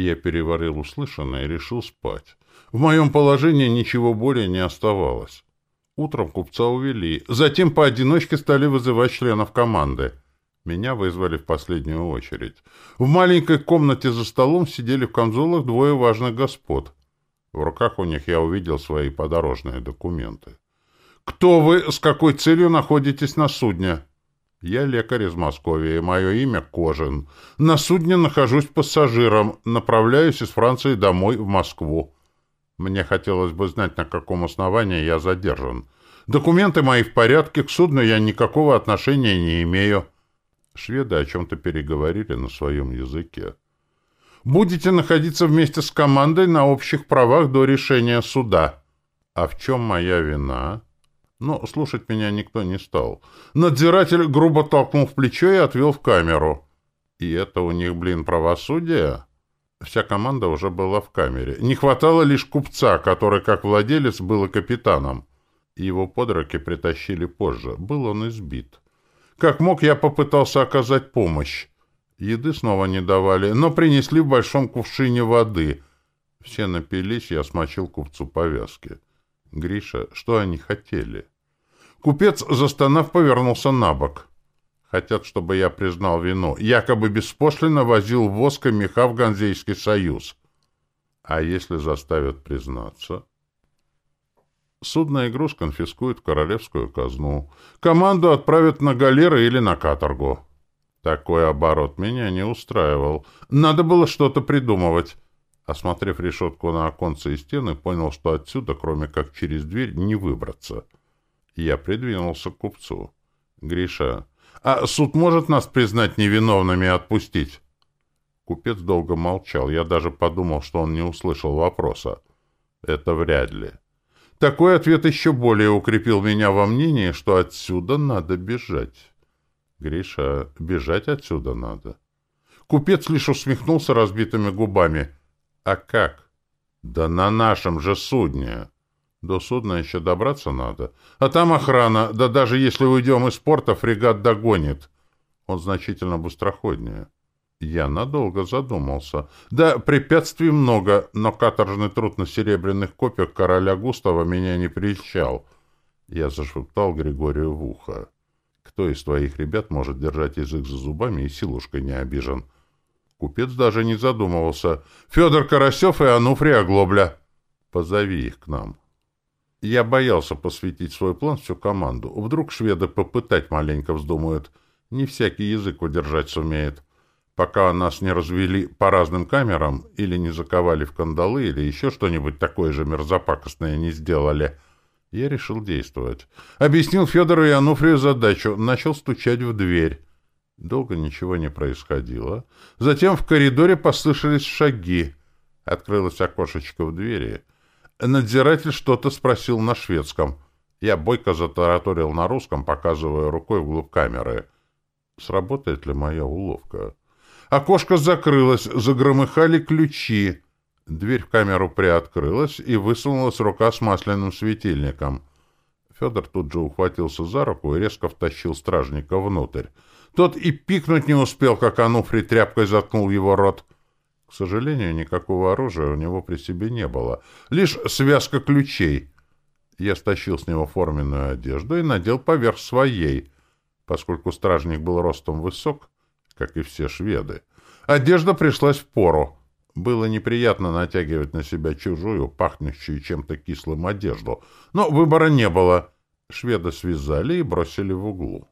Я переварил услышанное и решил спать. В моем положении ничего более не оставалось. Утром купца увели, затем поодиночке стали вызывать членов команды. Меня вызвали в последнюю очередь. В маленькой комнате за столом сидели в камзолах двое важных господ. В руках у них я увидел свои подорожные документы. «Кто вы? С какой целью находитесь на судне?» «Я лекарь из Москвы, мое имя Кожин. На судне нахожусь пассажиром, направляюсь из Франции домой в Москву. Мне хотелось бы знать, на каком основании я задержан. Документы мои в порядке, к судну я никакого отношения не имею». Шведы о чем-то переговорили на своем языке. «Будете находиться вместе с командой на общих правах до решения суда». «А в чем моя вина?» Но слушать меня никто не стал. Надзиратель грубо толкнул в плечо и отвел в камеру. И это у них, блин, правосудие? Вся команда уже была в камере. Не хватало лишь купца, который, как владелец, был и капитаном. Его под притащили позже. Был он избит. Как мог, я попытался оказать помощь. Еды снова не давали, но принесли в большом кувшине воды. Все напились, я смочил купцу повязки. Гриша, что они хотели? Купец, застонав, повернулся на бок. Хотят, чтобы я признал вину. Якобы беспошлино возил воск и меха в Ганзейский союз. А если заставят признаться? Судно груз конфискуют королевскую казну. Команду отправят на галеры или на каторгу. Такой оборот меня не устраивал. Надо было что-то придумывать. Осмотрев решетку на оконце и стены, понял, что отсюда, кроме как через дверь, не выбраться. Я придвинулся к купцу. «Гриша, а суд может нас признать невиновными и отпустить?» Купец долго молчал. Я даже подумал, что он не услышал вопроса. «Это вряд ли». Такой ответ еще более укрепил меня во мнении, что отсюда надо бежать. Гриша, бежать отсюда надо. Купец лишь усмехнулся разбитыми губами. А как? Да на нашем же судне. До судна еще добраться надо. А там охрана, да даже если уйдем из порта, фрегат догонит. Он значительно быстроходнее. Я надолго задумался. Да, препятствий много, но каторжный труд на серебряных копьях короля Густава меня не прельщал. Я зашептал Григорию в ухо. Кто из твоих ребят может держать язык за зубами и силушкой не обижен? Купец даже не задумывался. Федор Карасев и Ануфрий Оглобля. Позови их к нам. Я боялся посвятить свой план всю команду. Вдруг шведы попытать маленько вздумают. Не всякий язык удержать сумеет. Пока нас не развели по разным камерам, или не заковали в кандалы, или еще что-нибудь такое же мерзопакостное не сделали, я решил действовать. Объяснил Федору и Ануфрию задачу, начал стучать в дверь. Долго ничего не происходило. Затем в коридоре послышались шаги. Открылось окошечко в двери — Надзиратель что-то спросил на шведском. Я бойко затараторил на русском, показывая рукой вглубь камеры. Сработает ли моя уловка? Окошко закрылось, загромыхали ключи. Дверь в камеру приоткрылась, и высунулась рука с масляным светильником. Федор тут же ухватился за руку и резко втащил стражника внутрь. Тот и пикнуть не успел, как Ануфрий тряпкой заткнул его рот. К сожалению, никакого оружия у него при себе не было. Лишь связка ключей. Я стащил с него форменную одежду и надел поверх своей, поскольку стражник был ростом высок, как и все шведы. Одежда пришлась в пору. Было неприятно натягивать на себя чужую, пахнущую чем-то кислым одежду, но выбора не было. Шведа связали и бросили в углу.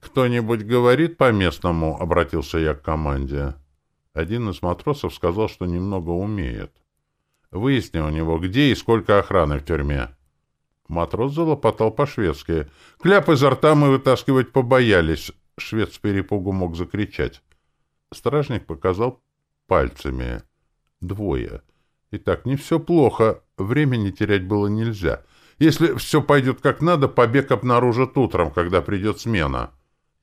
«Кто-нибудь говорит по-местному?» — обратился я к команде. Один из матросов сказал, что немного умеет. Выясни у него, где и сколько охраны в тюрьме. Матрос залопотал по-шведски. Кляп изо рта мы вытаскивать побоялись. Швед с перепугу мог закричать. Стражник показал пальцами. Двое. Итак, не все плохо. Времени терять было нельзя. Если все пойдет как надо, побег обнаружат утром, когда придет смена.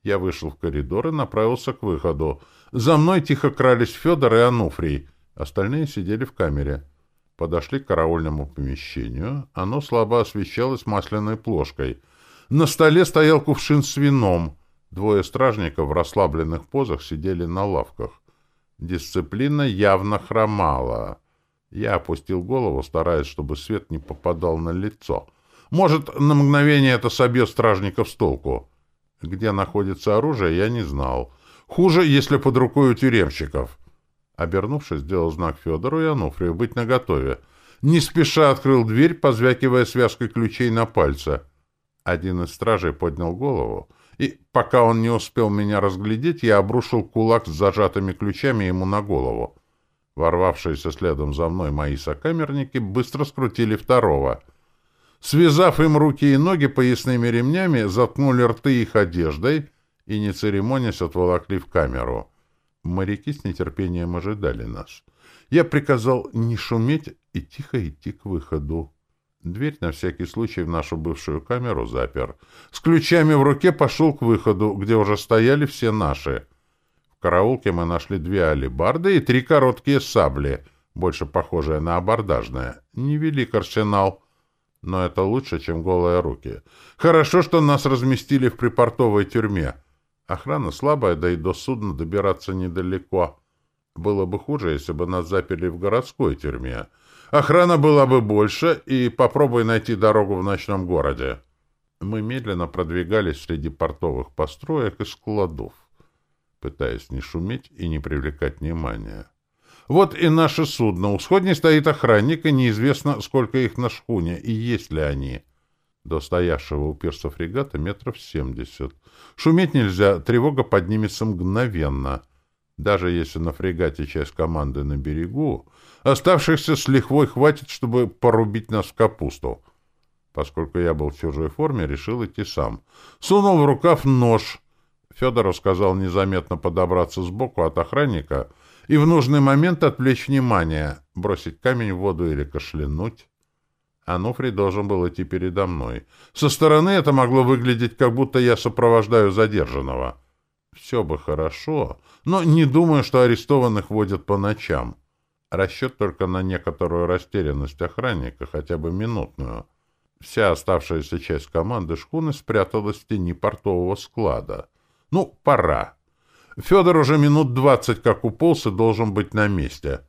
Я вышел в коридор и направился к выходу. За мной тихо крались Федор и Ануфрий. Остальные сидели в камере. Подошли к караульному помещению. Оно слабо освещалось масляной плошкой. На столе стоял кувшин с вином. Двое стражников в расслабленных позах сидели на лавках. Дисциплина явно хромала. Я опустил голову, стараясь, чтобы свет не попадал на лицо. Может, на мгновение это собьет стражников с толку. Где находится оружие, я не знал. Хуже, если под рукой у тюремщиков. Обернувшись, сделал знак Федору и Ануфрию быть наготове. Не спеша открыл дверь, позвякивая связкой ключей на пальце. Один из стражей поднял голову, и, пока он не успел меня разглядеть, я обрушил кулак с зажатыми ключами ему на голову. Ворвавшиеся следом за мной мои сокамерники быстро скрутили второго. Связав им руки и ноги поясными ремнями, заткнули рты их одеждой и, не церемонясь, отволокли в камеру. Моряки с нетерпением ожидали нас. Я приказал не шуметь и тихо идти к выходу. Дверь на всякий случай в нашу бывшую камеру запер. С ключами в руке пошел к выходу, где уже стояли все наши. В караулке мы нашли две алебарды и три короткие сабли, больше похожие на абордажные. Невелик арсенал, но это лучше, чем голые руки. Хорошо, что нас разместили в припортовой тюрьме. Охрана слабая, да и до судна добираться недалеко. Было бы хуже, если бы нас заперли в городской тюрьме. Охрана была бы больше, и попробуй найти дорогу в ночном городе. Мы медленно продвигались среди портовых построек и складов, пытаясь не шуметь и не привлекать внимания. Вот и наше судно. У сходней стоит охранник, и неизвестно, сколько их на шхуне, и есть ли они. До стоявшего у пирса фрегата метров семьдесят. Шуметь нельзя, тревога поднимется мгновенно. Даже если на фрегате часть команды на берегу, Оставшихся с лихвой хватит, чтобы порубить нас в капусту. Поскольку я был в чужой форме, решил идти сам. Сунул в рукав нож. Федоров сказал незаметно подобраться сбоку от охранника и в нужный момент отвлечь внимание, бросить камень в воду или кашлянуть. Ануфрий должен был идти передо мной. Со стороны это могло выглядеть, как будто я сопровождаю задержанного. Все бы хорошо, но не думаю, что арестованных водят по ночам. Расчет только на некоторую растерянность охранника, хотя бы минутную. Вся оставшаяся часть команды шхуны спряталась в тени портового склада. Ну, пора. Федор уже минут двадцать как уполз и должен быть на месте.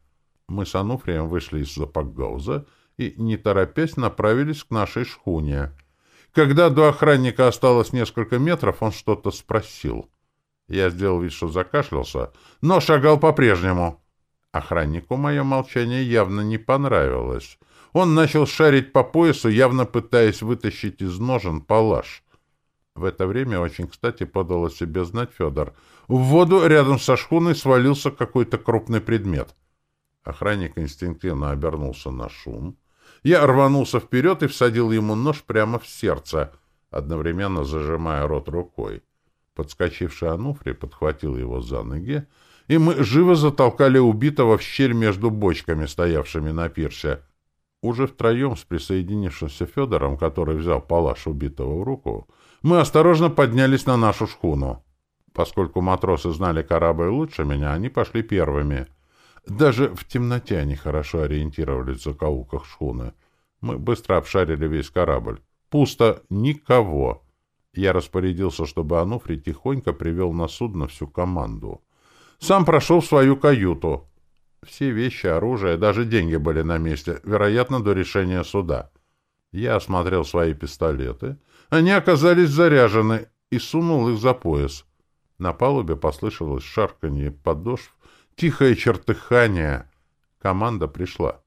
Мы с Ануфрием вышли из Запакгауза и, не торопясь, направились к нашей шхуне. Когда до охранника осталось несколько метров, он что-то спросил. Я сделал вид, что закашлялся, но шагал по-прежнему. Охраннику мое молчание явно не понравилось. Он начал шарить по поясу, явно пытаясь вытащить из ножен палаш. В это время очень кстати подал о себе знать Федор. В воду рядом со шхуной свалился какой-то крупный предмет. Охранник инстинктивно обернулся на шум. Я рванулся вперед и всадил ему нож прямо в сердце, одновременно зажимая рот рукой. Подскочивший Ануфрий подхватил его за ноги, и мы живо затолкали убитого в щель между бочками, стоявшими на пирсе. Уже втроем с присоединившимся Федором, который взял палаш убитого в руку, мы осторожно поднялись на нашу шхуну. Поскольку матросы знали корабль лучше меня, они пошли первыми. Даже в темноте они хорошо ориентировались в закоулках шхуны. Мы быстро обшарили весь корабль. Пусто, никого. Я распорядился, чтобы Ануфрий тихонько привел на судно всю команду. Сам прошел в свою каюту. Все вещи, оружие, даже деньги были на месте, вероятно, до решения суда. Я осмотрел свои пистолеты. Они оказались заряжены и сунул их за пояс. На палубе послышалось шарканье подошв, тихое чертыхание. Команда пришла.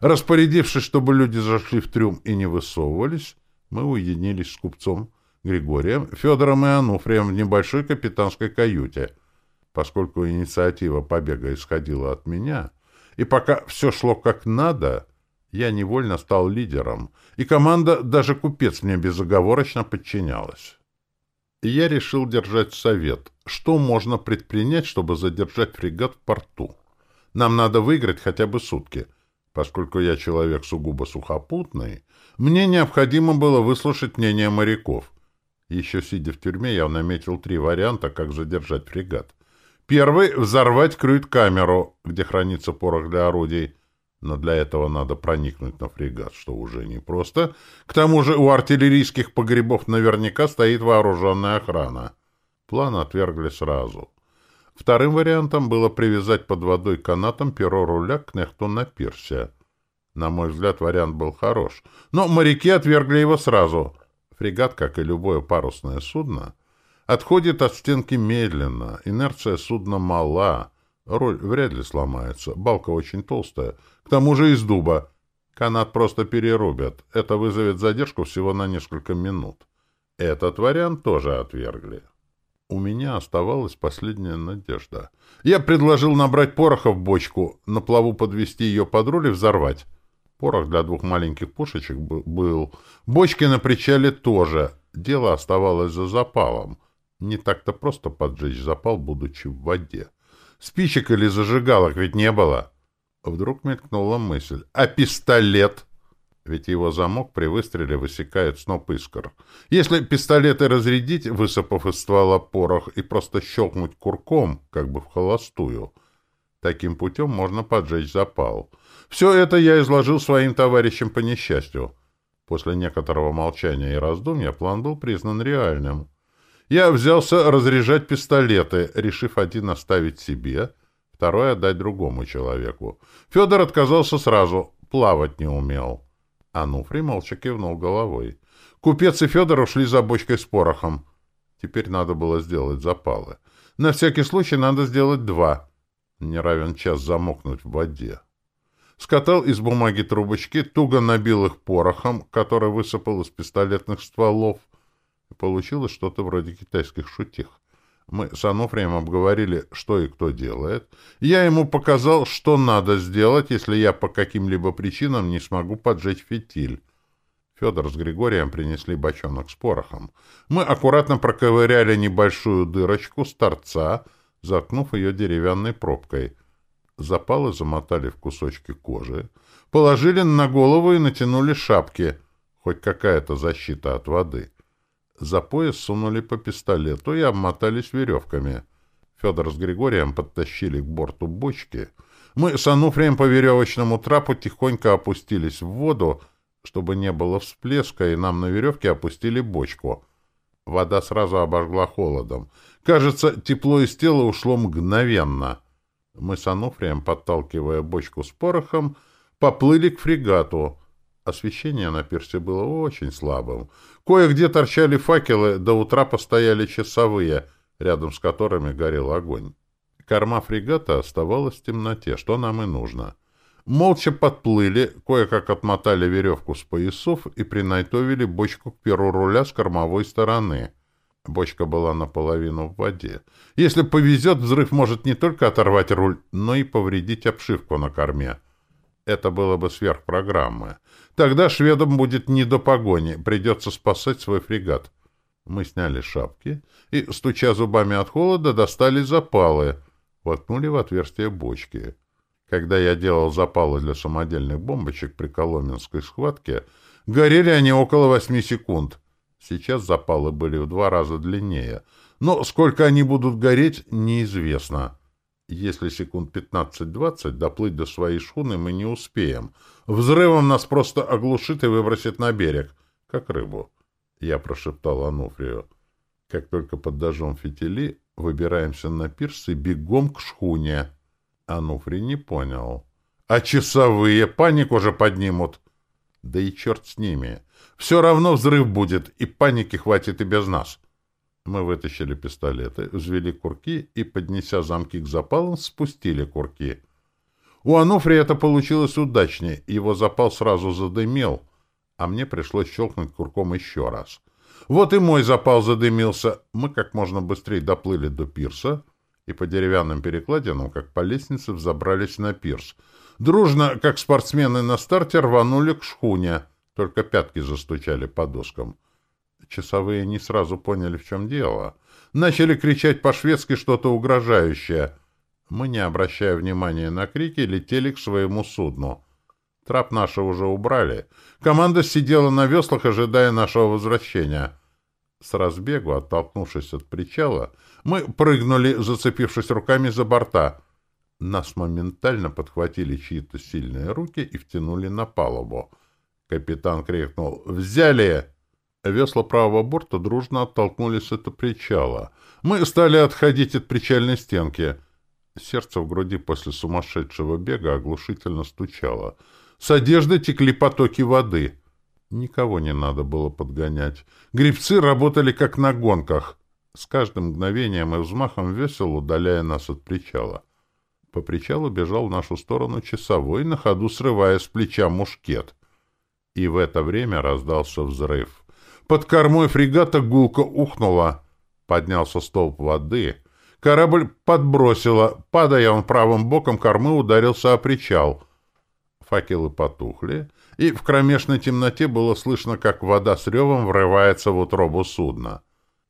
Распорядившись, чтобы люди зашли в трюм и не высовывались, мы уединились с купцом Григорием, Федором и Ануфрием в небольшой капитанской каюте — Поскольку инициатива побега исходила от меня, и пока все шло как надо, я невольно стал лидером, и команда, даже купец, мне безоговорочно подчинялась. Я решил держать совет, что можно предпринять, чтобы задержать фрегат в порту. Нам надо выиграть хотя бы сутки. Поскольку я человек сугубо сухопутный, мне необходимо было выслушать мнение моряков. Еще сидя в тюрьме, я наметил три варианта, как задержать фрегат. Первый — взорвать крюит-камеру, где хранится порох для орудий. Но для этого надо проникнуть на фрегат, что уже непросто. К тому же у артиллерийских погребов наверняка стоит вооруженная охрана. План отвергли сразу. Вторым вариантом было привязать под водой канатом перо руля к нехту на пирсе. На мой взгляд, вариант был хорош, но моряки отвергли его сразу. Фрегат, как и любое парусное судно, отходит от стенки медленно, инерция судна мала, руль вряд ли сломается, балка очень толстая, к тому же из дуба. Канат просто перерубят, это вызовет задержку всего на несколько минут. Этот вариант тоже отвергли. У меня оставалась последняя надежда. Я предложил набрать пороха в бочку, на плаву подвести ее под руль и взорвать. Порох для двух маленьких пушечек был. Бочки на причале тоже. Дело оставалось за запалом. Не так-то просто поджечь запал, будучи в воде. Спичек или зажигалок ведь не было. Вдруг мелькнула мысль. А пистолет? Ведь его замок при выстреле высекает сноп искр. Если пистолеты разрядить, высыпав из ствола порох, и просто щелкнуть курком, как бы в холостую, таким путем можно поджечь запал. Все это я изложил своим товарищам по несчастью. После некоторого молчания и раздумья план был признан реальным. Я взялся разряжать пистолеты, решив один оставить себе, второй отдать другому человеку. Федор отказался сразу, плавать не умел. Ануфрий молча кивнул головой. Купец и Федор ушли за бочкой с порохом. Теперь надо было сделать запалы. На всякий случай надо сделать два. Не равен час замокнуть в воде. Скатал из бумаги трубочки, туго набил их порохом, который высыпал из пистолетных стволов. Получилось что-то вроде китайских шутих. Мы с Ануфрием обговорили, что и кто делает. Я ему показал, что надо сделать, если я по каким-либо причинам не смогу поджечь фитиль. Федор с Григорием принесли бочонок с порохом. Мы аккуратно проковыряли небольшую дырочку с торца, заткнув ее деревянной пробкой. Запалы замотали в кусочки кожи, положили на голову и натянули шапки, хоть какая-то защита от воды. За пояс сунули по пистолету и обмотались веревками. Федор с Григорием подтащили к борту бочки. Мы с Ануфрием по веревочному трапу тихонько опустились в воду, чтобы не было всплеска, и нам на веревке опустили бочку. Вода сразу обожгла холодом. Кажется, тепло из тела ушло мгновенно. Мы с Ануфрием, подталкивая бочку с порохом, поплыли к фрегату. Освещение на пирсе было очень слабым. Кое-где торчали факелы, до утра постояли часовые, рядом с которыми горел огонь. Корма фрегата оставалась в темноте, что нам и нужно. Молча подплыли, кое-как отмотали веревку с поясов и принайтовили бочку к перу руля с кормовой стороны. Бочка была наполовину в воде. Если повезет, взрыв может не только оторвать руль, но и повредить обшивку на корме. Это было бы сверхпрограммы. Тогда шведам будет не до погони, придется спасать свой фрегат. Мы сняли шапки и, стуча зубами от холода, достали запалы, воткнули в отверстие бочки. Когда я делал запалы для самодельных бомбочек при Коломенской схватке, горели они около восьми секунд. Сейчас запалы были в два раза длиннее, но сколько они будут гореть, неизвестно. Если секунд 15-20 доплыть до своей шхуны мы не успеем. Взрывом нас просто оглушит и выбросит на берег, как рыбу. Я прошептал Ануфрию. Как только подожжем фитили, выбираемся на пирс и бегом к шхуне. Ануфрий не понял. А часовые паник уже поднимут. Да и черт с ними. Все равно взрыв будет, и паники хватит и без нас. Мы вытащили пистолеты, взвели курки и, поднеся замки к запалам, спустили курки. У Ануфрия это получилось удачнее, его запал сразу задымел, а мне пришлось щелкнуть курком еще раз. Вот и мой запал задымился. Мы как можно быстрее доплыли до пирса и по деревянным перекладинам, как по лестнице, взобрались на пирс. Дружно, как спортсмены на старте, рванули к шхуне, только пятки застучали по доскам. Часовые не сразу поняли, в чем дело. Начали кричать по-шведски что-то угрожающее. Мы, не обращая внимания на крики, летели к своему судну. Трап наши уже убрали. Команда сидела на веслах, ожидая нашего возвращения. С разбегу, оттолкнувшись от причала, мы прыгнули, зацепившись руками за борта. Нас моментально подхватили чьи-то сильные руки и втянули на палубу. Капитан крикнул «Взяли!» Весла правого борта дружно оттолкнулись от причала. Мы стали отходить от причальной стенки. Сердце в груди после сумасшедшего бега оглушительно стучало. С одежды текли потоки воды. Никого не надо было подгонять. Грибцы работали как на гонках, с каждым мгновением и взмахом весел удаляя нас от причала. По причалу бежал в нашу сторону часовой, на ходу срывая с плеча мушкет. И в это время раздался взрыв. Под кормой фрегата гулко ухнуло. Поднялся столб воды. Корабль подбросило. Падая он правым боком кормы, ударился о причал. Факелы потухли, и в кромешной темноте было слышно, как вода с ревом врывается в утробу судна.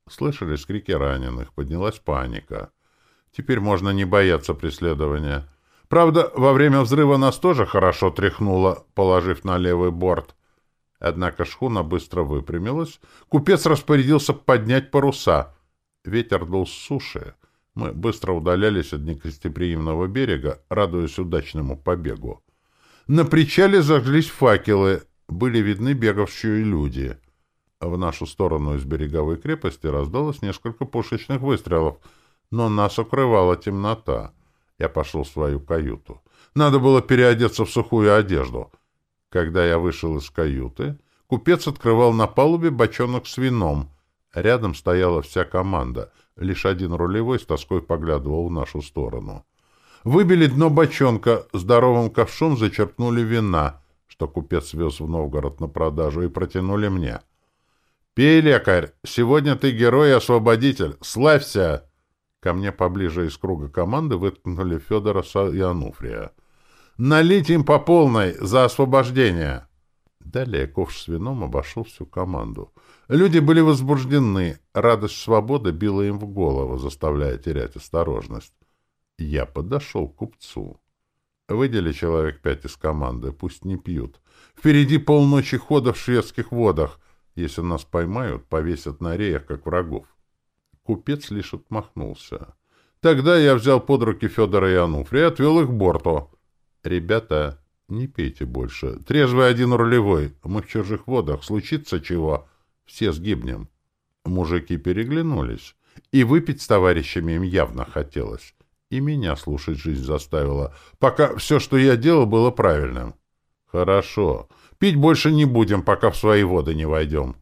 Слышались крики раненых, поднялась паника. Теперь можно не бояться преследования. Правда, во время взрыва нас тоже хорошо тряхнуло, положив на левый борт. Однако шхуна быстро выпрямилась. Купец распорядился поднять паруса. Ветер дул с суши. Мы быстро удалялись от негостеприимного берега, радуясь удачному побегу. На причале зажглись факелы, были видны бегавшие люди. В нашу сторону из береговой крепости раздалось несколько пушечных выстрелов, но нас укрывала темнота. Я пошел в свою каюту. Надо было переодеться в сухую одежду. Когда я вышел из каюты, купец открывал на палубе бочонок с вином. Рядом стояла вся команда. Лишь один рулевой с тоской поглядывал в нашу сторону. Выбили дно бочонка, здоровым ковшом зачерпнули вина, что купец вез в Новгород на продажу, и протянули мне. «Пей, лекарь! Сегодня ты герой и освободитель! Славься!» Ко мне поближе из круга команды выткнули Федора и Ануфрия. «Налить им по полной за освобождение!» Далее ковш с вином обошел всю команду. Люди были возбуждены, радость свободы била им в голову, заставляя терять осторожность. Я подошел к купцу. Выдели человек пять из команды, пусть не пьют. Впереди полночи хода в шведских водах. Если нас поймают, повесят на реях, как врагов. Купец лишь отмахнулся. Тогда я взял под руки Федора и Ануфрия и отвел их к борту. «Ребята, не пейте больше. Трезвый один рулевой. Мы в чужих водах. Случится чего? Все сгибнем». Мужики переглянулись. И выпить с товарищами им явно хотелось. И меня слушать жизнь заставила, пока все, что я делал, было правильным. Хорошо. Пить больше не будем, пока в свои воды не войдем.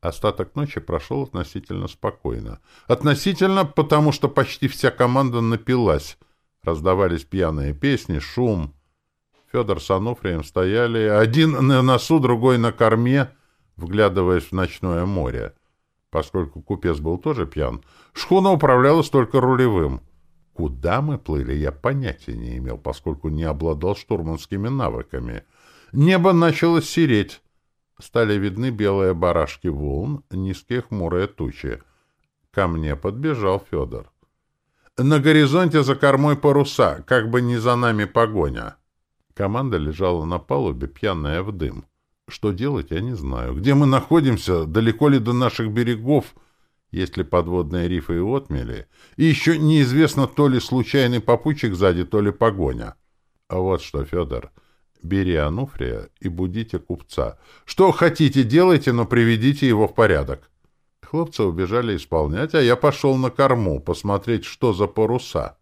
Остаток ночи прошел относительно спокойно. Относительно, потому что почти вся команда напилась. Раздавались пьяные песни, шум. Федор с Ануфрием стояли, один на носу, другой на корме, вглядываясь в ночное море. Поскольку купец был тоже пьян, шхуна управлялась только рулевым. Куда мы плыли, я понятия не имел, поскольку не обладал штурманскими навыками. Небо начало сереть. Стали видны белые барашки волн, низкие хмурые тучи. Ко мне подбежал Федор. На горизонте за кормой паруса, как бы не за нами погоня. Команда лежала на палубе, пьяная в дым. Что делать, я не знаю. Где мы находимся, далеко ли до наших берегов — есть ли подводные рифы и отмели, и еще неизвестно, то ли случайный попутчик сзади, то ли погоня. А вот что, Федор, бери Ануфрия и будите купца. Что хотите, делайте, но приведите его в порядок. Хлопцы убежали исполнять, а я пошел на корму, посмотреть, что за паруса.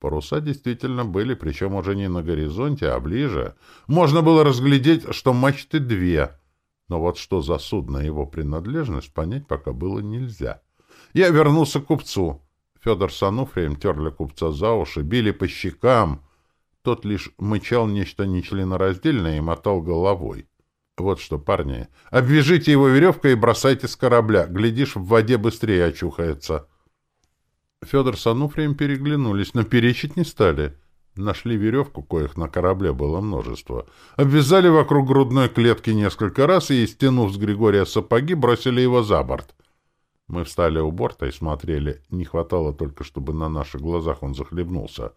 Паруса действительно были, причем уже не на горизонте, а ближе. Можно было разглядеть, что мачты две — но вот что за судно его принадлежность, понять пока было нельзя. Я вернулся к купцу. Федор с Ануфрием терли купца за уши, били по щекам. Тот лишь мычал нечто нечленораздельное и мотал головой. Вот что, парни, обвяжите его веревкой и бросайте с корабля. Глядишь, в воде быстрее очухается. Федор с Ануфрием переглянулись, но перечить не стали. — Нашли веревку, коих на корабле было множество. Обвязали вокруг грудной клетки несколько раз и, стянув с Григория сапоги, бросили его за борт. Мы встали у борта и смотрели. Не хватало только, чтобы на наших глазах он захлебнулся.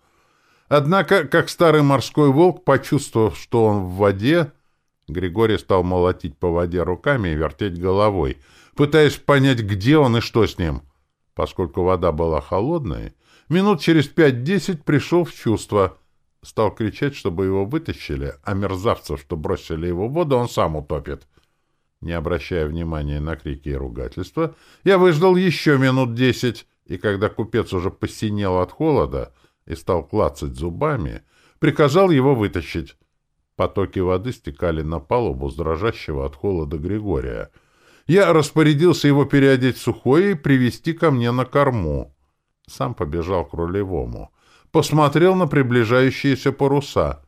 Однако, как старый морской волк, почувствовав, что он в воде, Григорий стал молотить по воде руками и вертеть головой, пытаясь понять, где он и что с ним. Поскольку вода была холодной, Минут через пять-десять пришел в чувство. Стал кричать, чтобы его вытащили, а мерзавцев, что бросили его в воду, он сам утопит. Не обращая внимания на крики и ругательства, я выждал еще минут десять, и когда купец уже посинел от холода и стал клацать зубами, приказал его вытащить. Потоки воды стекали на палубу с дрожащего от холода Григория. Я распорядился его переодеть в сухое и привести ко мне на корму. Сам побежал к рулевому. Посмотрел на приближающиеся паруса.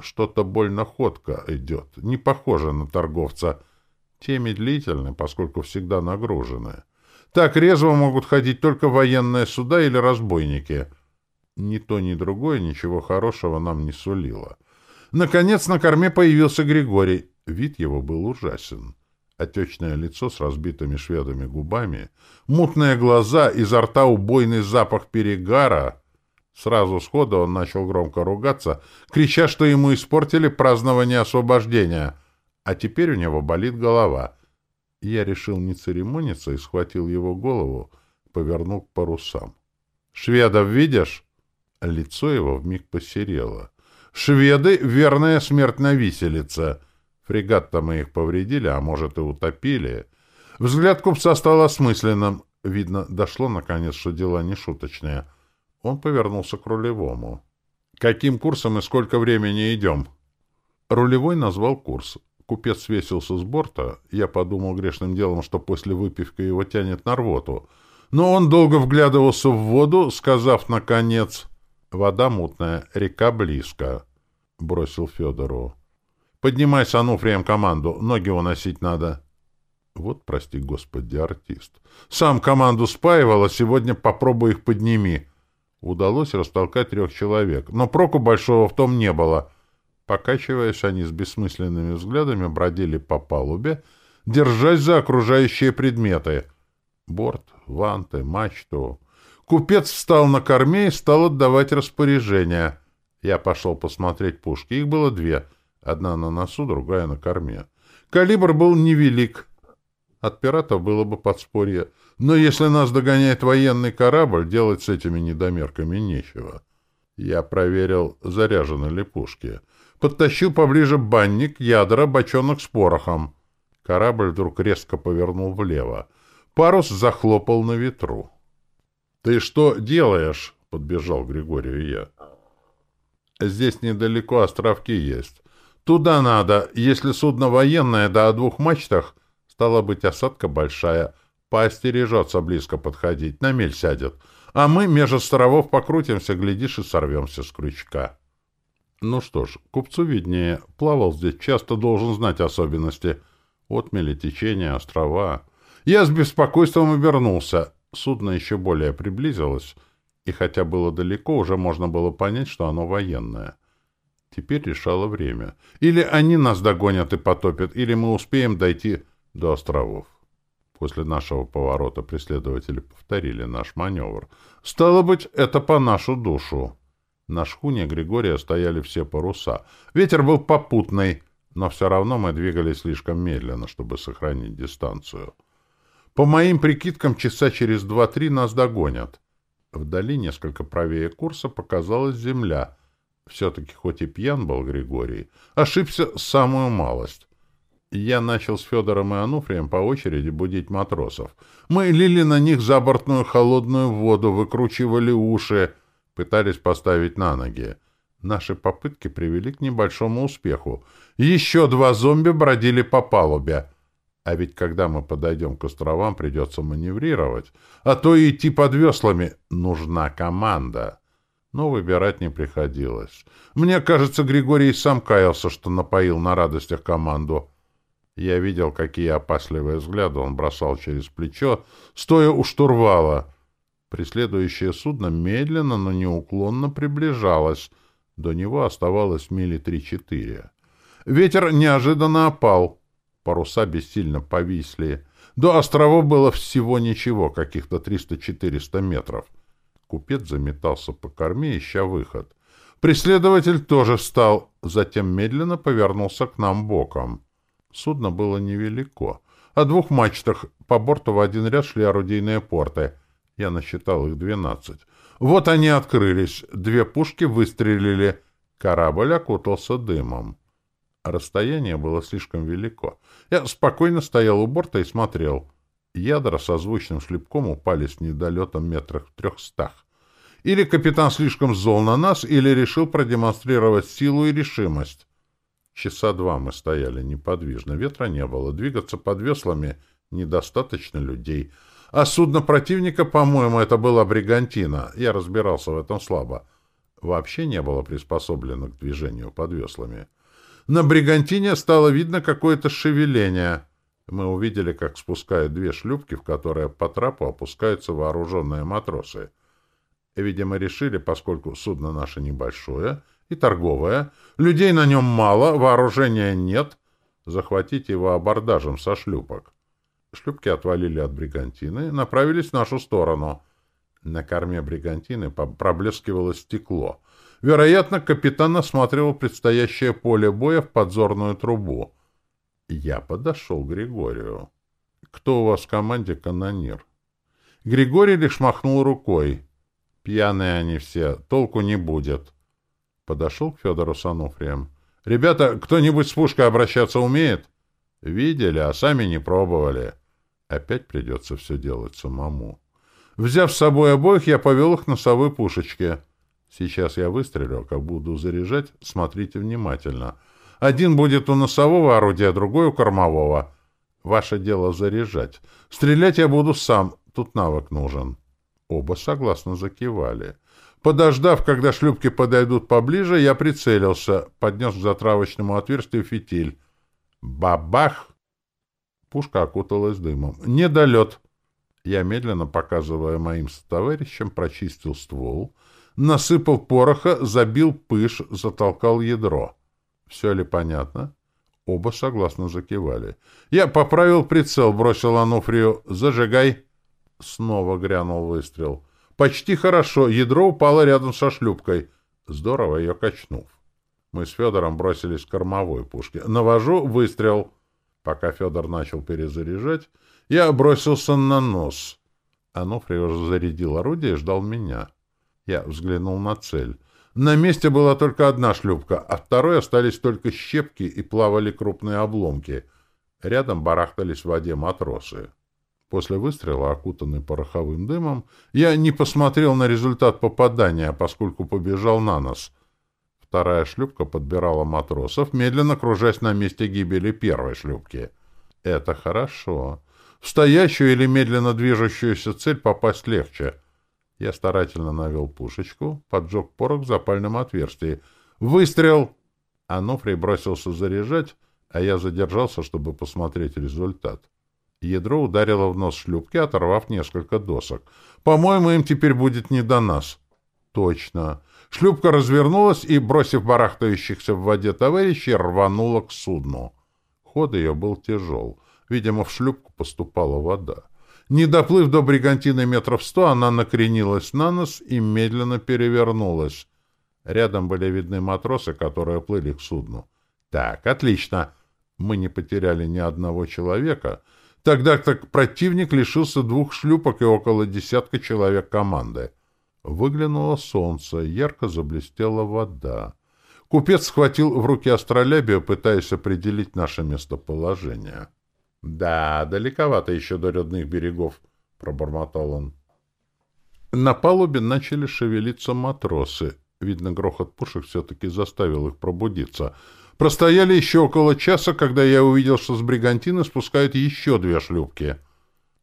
Что-то больно ходко идет, не похоже на торговца. Те медлительны, поскольку всегда нагружены. Так резво могут ходить только военные суда или разбойники. Ни то, ни другое ничего хорошего нам не сулило. Наконец на корме появился Григорий. Вид его был ужасен. Отечное лицо с разбитыми шведами губами, мутные глаза, изо рта убойный запах перегара. Сразу сходу он начал громко ругаться, крича, что ему испортили празднование освобождения, а теперь у него болит голова. Я решил не церемониться и схватил его голову, повернул к парусам. «Шведов видишь?» Лицо его вмиг посерело. «Шведы — верная смерть на виселице!» Фрегат-то мы их повредили, а может и утопили. Взгляд купца стал осмысленным. Видно, дошло наконец, что дела не шуточные. Он повернулся к рулевому. «Каким курсом и сколько времени идем?» Рулевой назвал курс. Купец свесился с борта. Я подумал грешным делом, что после выпивки его тянет на рвоту. Но он долго вглядывался в воду, сказав, наконец, «Вода мутная, река близко», — бросил Федору. «Поднимай с Ануфрием команду, ноги уносить надо». Вот, прости господи, артист. Сам команду спаивал, а сегодня попробуй их подними. Удалось растолкать трех человек, но проку большого в том не было. Покачиваясь, они с бессмысленными взглядами бродили по палубе, держась за окружающие предметы. Борт, ванты, мачту. Купец встал на корме и стал отдавать распоряжения. Я пошел посмотреть пушки. Их было две. Одна на носу, другая на корме. Калибр был невелик. От пиратов было бы подспорье. Но если нас догоняет военный корабль, делать с этими недомерками нечего. Я проверил, заряжены ли пушки. Подтащил поближе банник, ядра, бочонок с порохом. Корабль вдруг резко повернул влево. Парус захлопал на ветру. «Ты что делаешь?» — подбежал Григорию я. «Здесь недалеко островки есть. Туда надо. Если судно военное, да о двух мачтах, стала быть, осадка большая. Поостережется близко подходить, на мель сядет. А мы меж островов покрутимся, глядишь, и сорвемся с крючка». Ну что ж, купцу виднее. Плавал здесь, часто должен знать особенности. Отмели, течения, острова. Я с беспокойством обернулся. Судно еще более приблизилось, и хотя было далеко, уже можно было понять, что оно военное. Теперь решало время. Или они нас догонят и потопят, или мы успеем дойти до островов. После нашего поворота преследователи повторили наш маневр. Стало быть, это по нашу душу. На шхуне Григория стояли все паруса. Ветер был попутный, но все равно мы двигались слишком медленно, чтобы сохранить дистанцию. По моим прикидкам, часа через два-три нас догонят. Вдали, несколько правее курса, показалась земля. Все-таки, хоть и пьян был Григорий, ошибся самую малость. Я начал с Федором и Ануфрием по очереди будить матросов. Мы лили на них забортную холодную воду, выкручивали уши, пытались поставить на ноги. Наши попытки привели к небольшому успеху. Еще два зомби бродили по палубе — а ведь когда мы подойдем к островам, придется маневрировать, а то и идти под веслами. Нужна команда. Но выбирать не приходилось. Мне кажется, Григорий сам каялся, что напоил на радостях команду. Я видел, какие опасливые взгляды он бросал через плечо, стоя у штурвала. Преследующее судно медленно, но неуклонно приближалось. До него оставалось мили три-четыре. Ветер неожиданно опал. Паруса бессильно повисли. До островов было всего ничего, каких-то 300-400 метров. Купец заметался по корме, ища выход. Преследователь тоже встал, затем медленно повернулся к нам боком. Судно было невелико. О двух мачтах по борту в один ряд шли орудийные порты. Я насчитал их двенадцать. Вот они открылись. Две пушки выстрелили. Корабль окутался дымом. Расстояние было слишком велико. Я спокойно стоял у борта и смотрел. Ядра со звучным шлепком упали с недолетом метрах в трехстах. Или капитан слишком зол на нас, или решил продемонстрировать силу и решимость. Часа два мы стояли неподвижно, ветра не было, двигаться под веслами недостаточно людей. А судно противника, по-моему, это была бригантина. Я разбирался в этом слабо. Вообще не было приспособлено к движению под веслами. На бригантине стало видно какое-то шевеление. Мы увидели, как спускают две шлюпки, в которые по трапу опускаются вооруженные матросы. Видимо, решили, поскольку судно наше небольшое и торговое, людей на нем мало, вооружения нет, захватить его абордажем со шлюпок. Шлюпки отвалили от бригантины, направились в нашу сторону. На корме бригантины проблескивало стекло. Вероятно, капитан осматривал предстоящее поле боя в подзорную трубу. Я подошел к Григорию. «Кто у вас в команде канонир?» Григорий лишь махнул рукой. «Пьяные они все, толку не будет». Подошел к Федору с Ануфрием. «Ребята, кто-нибудь с пушкой обращаться умеет?» «Видели, а сами не пробовали». Опять придется все делать самому. Взяв с собой обоих, я повел их носовой пушечке. Сейчас я выстрелю, как буду заряжать, смотрите внимательно. Один будет у носового орудия, другой у кормового. Ваше дело заряжать. Стрелять я буду сам, тут навык нужен. Оба согласно закивали. Подождав, когда шлюпки подойдут поближе, я прицелился, поднес к затравочному отверстию фитиль. Бабах! Пушка окуталась дымом. «Недолет!» Я, медленно показывая моим товарищам, прочистил ствол, насыпал пороха, забил пыш, затолкал ядро. Все ли понятно? Оба согласно закивали. Я поправил прицел, бросил Ануфрию. «Зажигай!» Снова грянул выстрел. Почти хорошо. Ядро упало рядом со шлюпкой. Здорово ее качнув. Мы с Федором бросились к кормовой пушке. Навожу выстрел. Пока Федор начал перезаряжать, я бросился на нос. Ануфрий уже зарядил орудие и ждал меня. Я взглянул на цель. На месте была только одна шлюпка, а второй остались только щепки и плавали крупные обломки. Рядом барахтались в воде матросы. После выстрела, окутанный пороховым дымом, я не посмотрел на результат попадания, поскольку побежал на нос. Вторая шлюпка подбирала матросов, медленно кружась на месте гибели первой шлюпки. Это хорошо. В стоящую или медленно движущуюся цель попасть легче. Я старательно навел пушечку, поджег порох в запальном отверстии. Выстрел! Ануфрий бросился заряжать, а я задержался, чтобы посмотреть результат. Ядро ударило в нос шлюпки, оторвав несколько досок. По-моему, им теперь будет не до нас. Точно. Шлюпка развернулась и, бросив барахтающихся в воде товарищей, рванула к судну. Ход ее был тяжел. Видимо, в шлюпку поступала вода. Не доплыв до бригантины метров сто, она накренилась на нос и медленно перевернулась. Рядом были видны матросы, которые плыли к судну. Так, отлично. Мы не потеряли ни одного человека, тогда как противник лишился двух шлюпок и около десятка человек команды. Выглянуло солнце, ярко заблестела вода. Купец схватил в руки астролябию, пытаясь определить наше местоположение. — Да, далековато еще до родных берегов, — пробормотал он. На палубе начали шевелиться матросы. Видно, грохот пушек все-таки заставил их пробудиться. Простояли еще около часа, когда я увидел, что с бригантины спускают еще две шлюпки.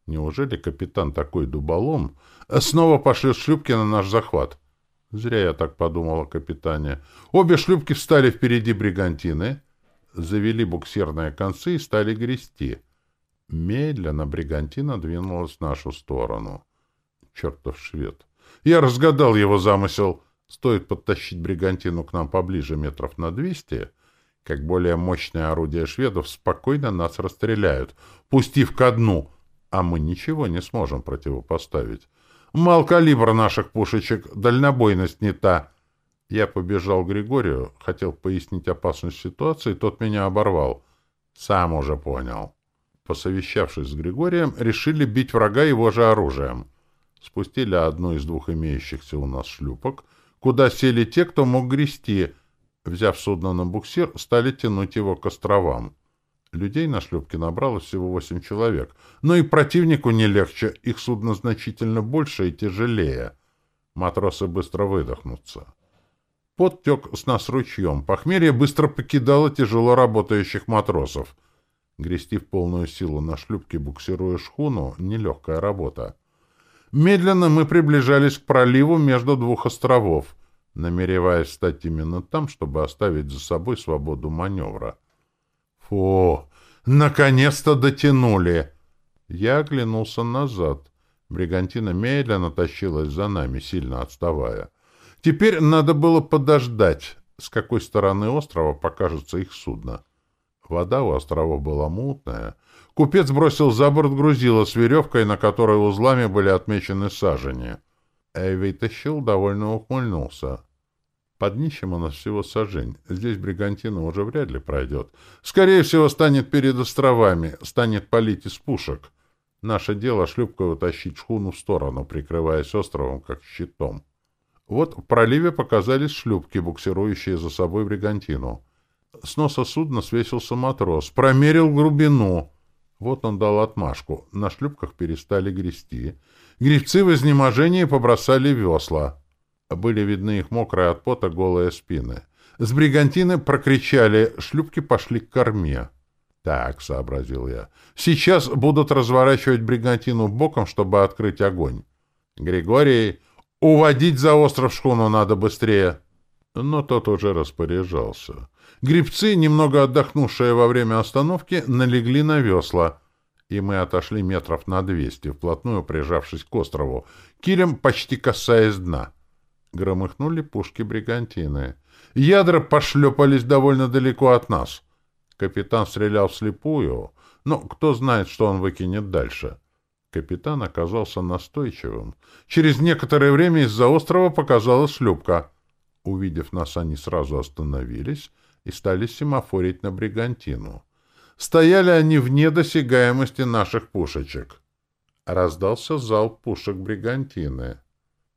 Неужели капитан такой дуболом снова пошлет шлюпки на наш захват? Зря я так подумал о капитане. Обе шлюпки встали впереди бригантины, завели буксирные концы и стали грести. Медленно бригантина двинулась в нашу сторону. Чертов швед! Я разгадал его замысел. Стоит подтащить бригантину к нам поближе метров на двести, как более мощное орудие шведов спокойно нас расстреляют, пустив ко дну — а мы ничего не сможем противопоставить. Мал калибр наших пушечек, дальнобойность не та. Я побежал к Григорию, хотел пояснить опасность ситуации, тот меня оборвал. Сам уже понял. Посовещавшись с Григорием, решили бить врага его же оружием. Спустили одну из двух имеющихся у нас шлюпок, куда сели те, кто мог грести. Взяв судно на буксир, стали тянуть его к островам. Людей на шлюпке набралось всего восемь человек. Но и противнику не легче, их судно значительно больше и тяжелее. Матросы быстро выдохнутся. Пот тек с нас ручьем. Похмелье быстро покидало тяжело работающих матросов. Грести в полную силу на шлюпке, буксируя шхуну — нелегкая работа. Медленно мы приближались к проливу между двух островов, намереваясь стать именно там, чтобы оставить за собой свободу маневра. Фу! Наконец-то дотянули! Я оглянулся назад. Бригантина медленно тащилась за нами, сильно отставая. Теперь надо было подождать, с какой стороны острова покажется их судно. Вода у островов была мутная, Купец бросил за борт грузило с веревкой, на которой узлами были отмечены сажени. Эйвей тащил, довольно ухмыльнулся. Под днищем у нас всего сажень. Здесь бригантина уже вряд ли пройдет. Скорее всего, станет перед островами, станет палить из пушек. Наше дело шлюпкой утащить шхуну в сторону, прикрываясь островом, как щитом. Вот в проливе показались шлюпки, буксирующие за собой бригантину. С носа судна свесился матрос, промерил глубину — вот он дал отмашку. На шлюпках перестали грести. Гребцы в изнеможении побросали весла. Были видны их мокрые от пота голые спины. С бригантины прокричали, шлюпки пошли к корме. «Так», — сообразил я, — «сейчас будут разворачивать бригантину боком, чтобы открыть огонь». «Григорий, уводить за остров шхуну надо быстрее». Но тот уже распоряжался. Грибцы, немного отдохнувшие во время остановки, налегли на весла, и мы отошли метров на двести, вплотную прижавшись к острову, килем почти касаясь дна. Громыхнули пушки бригантины. Ядра пошлепались довольно далеко от нас. Капитан стрелял вслепую, но кто знает, что он выкинет дальше. Капитан оказался настойчивым. Через некоторое время из-за острова показалась шлюпка. Увидев нас, они сразу остановились — и стали семафорить на бригантину. Стояли они вне досягаемости наших пушечек. Раздался зал пушек бригантины.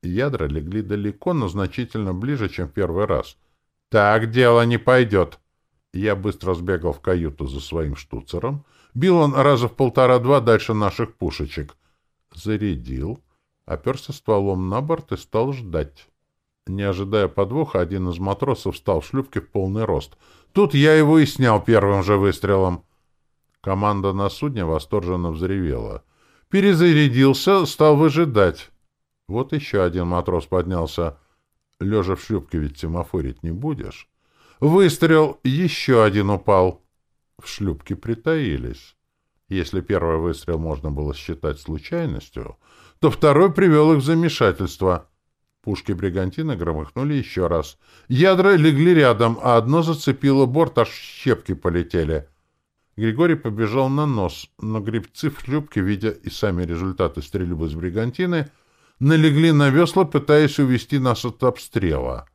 Ядра легли далеко, но значительно ближе, чем в первый раз. «Так дело не пойдет!» Я быстро сбегал в каюту за своим штуцером. Бил он раза в полтора-два дальше наших пушечек. Зарядил, оперся стволом на борт и стал ждать. Не ожидая подвоха, один из матросов встал в шлюпке в полный рост. Тут я его и снял первым же выстрелом. Команда на судне восторженно взревела. Перезарядился, стал выжидать. Вот еще один матрос поднялся. Лежа в шлюпке ведь семафорить не будешь. Выстрел, еще один упал. В шлюпке притаились. Если первый выстрел можно было считать случайностью, то второй привел их в замешательство — Пушки бригантина громыхнули еще раз. Ядра легли рядом, а одно зацепило борт, аж щепки полетели. Григорий побежал на нос, но грибцы в шлюпке, видя и сами результаты стрельбы с бригантины, налегли на весла, пытаясь увести нас от обстрела.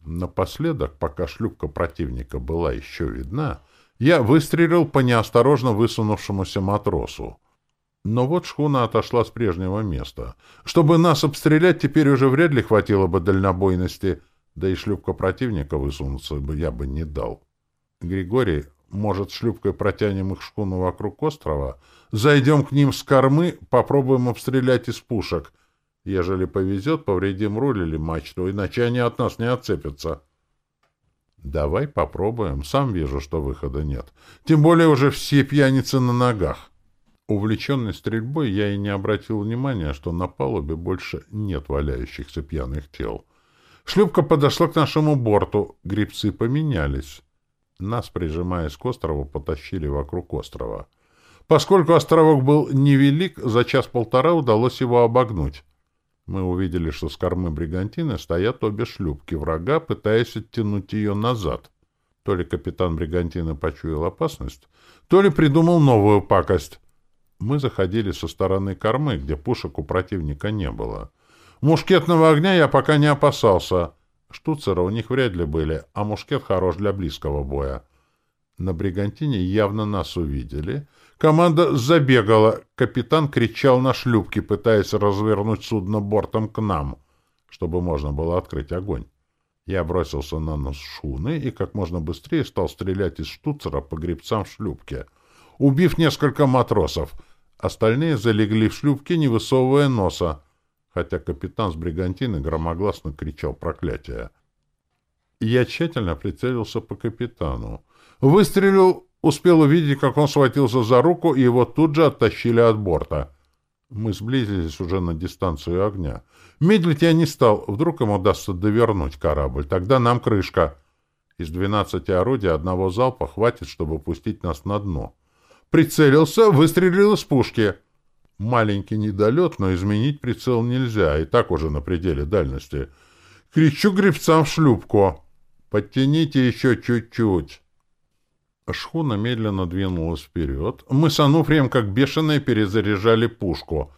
Напоследок, пока шлюпка противника была еще видна, я выстрелил по неосторожно высунувшемуся матросу. Но вот шхуна отошла с прежнего места. Чтобы нас обстрелять, теперь уже вряд ли хватило бы дальнобойности, да и шлюпка противника высунуться бы я бы не дал. Григорий, может, шлюпкой протянем их шхуну вокруг острова, зайдем к ним с кормы, попробуем обстрелять из пушек. Ежели повезет, повредим руль или мачту, иначе они от нас не отцепятся. Давай попробуем. Сам вижу, что выхода нет. Тем более уже все пьяницы на ногах. Увлеченный стрельбой, я и не обратил внимания, что на палубе больше нет валяющихся пьяных тел. Шлюпка подошла к нашему борту, грибцы поменялись. Нас, прижимаясь к острову, потащили вокруг острова. Поскольку островок был невелик, за час-полтора удалось его обогнуть. Мы увидели, что с кормы бригантины стоят обе шлюпки врага, пытаясь оттянуть ее назад. То ли капитан бригантины почуял опасность, то ли придумал новую пакость. Мы заходили со стороны кормы, где пушек у противника не было. Мушкетного огня я пока не опасался. Штуцера у них вряд ли были, а мушкет хорош для близкого боя. На бригантине явно нас увидели. Команда забегала. Капитан кричал на шлюпке, пытаясь развернуть судно бортом к нам, чтобы можно было открыть огонь. Я бросился на нос шхуны и как можно быстрее стал стрелять из штуцера по гребцам в шлюпке, убив несколько матросов. Остальные залегли в шлюпке, не высовывая носа, хотя капитан с бригантины громогласно кричал проклятие. Я тщательно прицелился по капитану. Выстрелил, успел увидеть, как он схватился за руку, и его тут же оттащили от борта. Мы сблизились уже на дистанцию огня. Медлить я не стал. Вдруг им удастся довернуть корабль. Тогда нам крышка. Из двенадцати орудий одного залпа хватит, чтобы пустить нас на дно. Прицелился, выстрелил из пушки. Маленький недолет, но изменить прицел нельзя, и так уже на пределе дальности. Кричу гребцам в шлюпку. «Подтяните еще чуть-чуть». Шхуна медленно двинулась вперед. Мы с Ануфрием, как бешеные, перезаряжали пушку.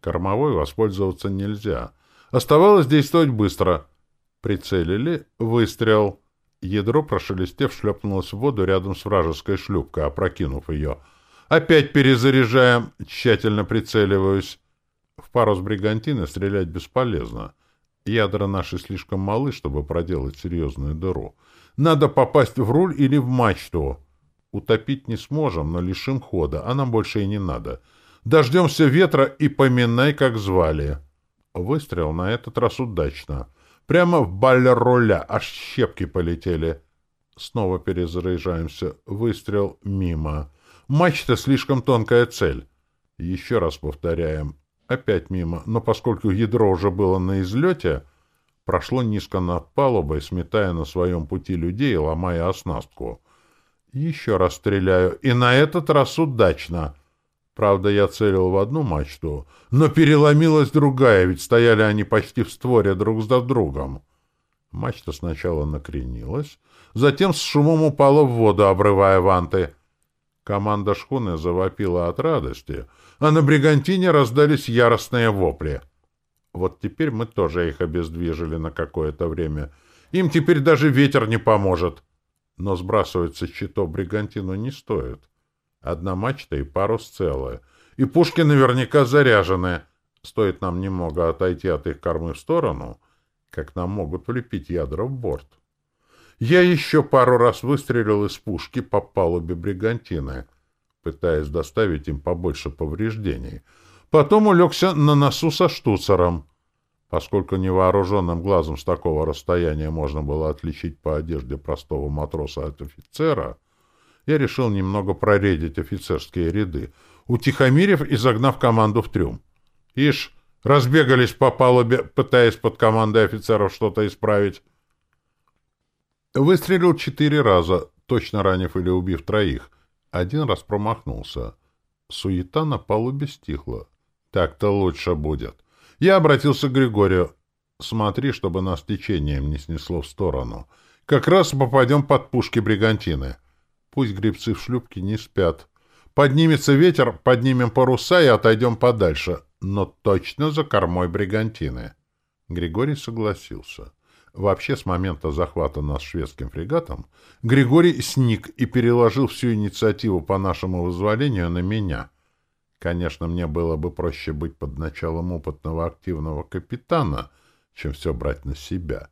Кормовой воспользоваться нельзя. Оставалось действовать быстро. Прицелили. Выстрел. Ядро, прошелестев, шлепнулось в воду рядом с вражеской шлюпкой, опрокинув ее. Опять перезаряжаем. Тщательно прицеливаюсь. В пару с бригантины стрелять бесполезно. Ядра наши слишком малы, чтобы проделать серьезную дыру. Надо попасть в руль или в мачту. Утопить не сможем, но лишим хода, а нам больше и не надо. Дождемся ветра и поминай, как звали. Выстрел на этот раз удачно. Прямо в баллер руля, аж щепки полетели. Снова перезаряжаемся. Выстрел мимо. Мачта слишком тонкая цель. Еще раз повторяем. Опять мимо, но поскольку ядро уже было на излете, прошло низко над палубой, сметая на своем пути людей и ломая оснастку. Еще раз стреляю, и на этот раз удачно. Правда, я целил в одну мачту, но переломилась другая, ведь стояли они почти в створе друг за другом. Мачта сначала накренилась, затем с шумом упала в воду, обрывая ванты. Команда шхуны завопила от радости, а на бригантине раздались яростные вопли. Вот теперь мы тоже их обездвижили на какое-то время. Им теперь даже ветер не поможет. Но сбрасывать со счетов бригантину не стоит. Одна мачта и парус целые. И пушки наверняка заряжены. Стоит нам немного отойти от их кормы в сторону, как нам могут влепить ядра в борт. Я еще пару раз выстрелил из пушки по палубе бригантины, пытаясь доставить им побольше повреждений. Потом улегся на носу со штуцером. Поскольку невооруженным глазом с такого расстояния можно было отличить по одежде простого матроса от офицера, я решил немного проредить офицерские ряды, утихомирив и загнав команду в трюм. Ишь, разбегались по палубе, пытаясь под командой офицеров что-то исправить. Выстрелил четыре раза, точно ранив или убив троих. Один раз промахнулся. Суета на палубе стихла. Так-то лучше будет. Я обратился к Григорию. Смотри, чтобы нас течением не снесло в сторону. Как раз попадем под пушки бригантины. Пусть грибцы в шлюпке не спят. Поднимется ветер, поднимем паруса и отойдем подальше. Но точно за кормой бригантины. Григорий согласился. Вообще, с момента захвата нас шведским фрегатом, Григорий сник и переложил всю инициативу по нашему вызволению на меня — Конечно, мне было бы проще быть под началом опытного активного капитана, чем все брать на себя.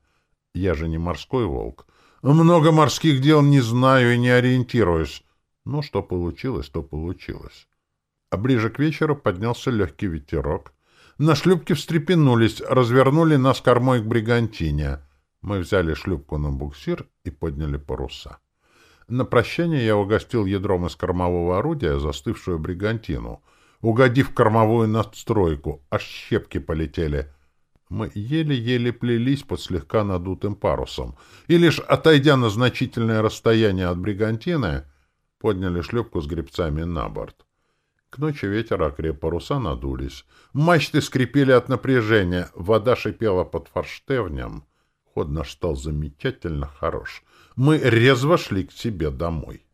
Я же не морской волк. Много морских дел не знаю и не ориентируюсь. Ну, что получилось, то получилось. А ближе к вечеру поднялся легкий ветерок. На шлюпке встрепенулись, развернули нас кормой к бригантине. Мы взяли шлюпку на буксир и подняли паруса. На прощание я угостил ядром из кормового орудия застывшую бригантину — угодив кормовую надстройку, аж щепки полетели. Мы еле-еле плелись под слегка надутым парусом, и лишь отойдя на значительное расстояние от бригантины, подняли шлюпку с гребцами на борт. К ночи ветер окреп, паруса надулись. Мачты скрипели от напряжения, вода шипела под форштевнем. Ход наш стал замечательно хорош. Мы резво шли к себе домой.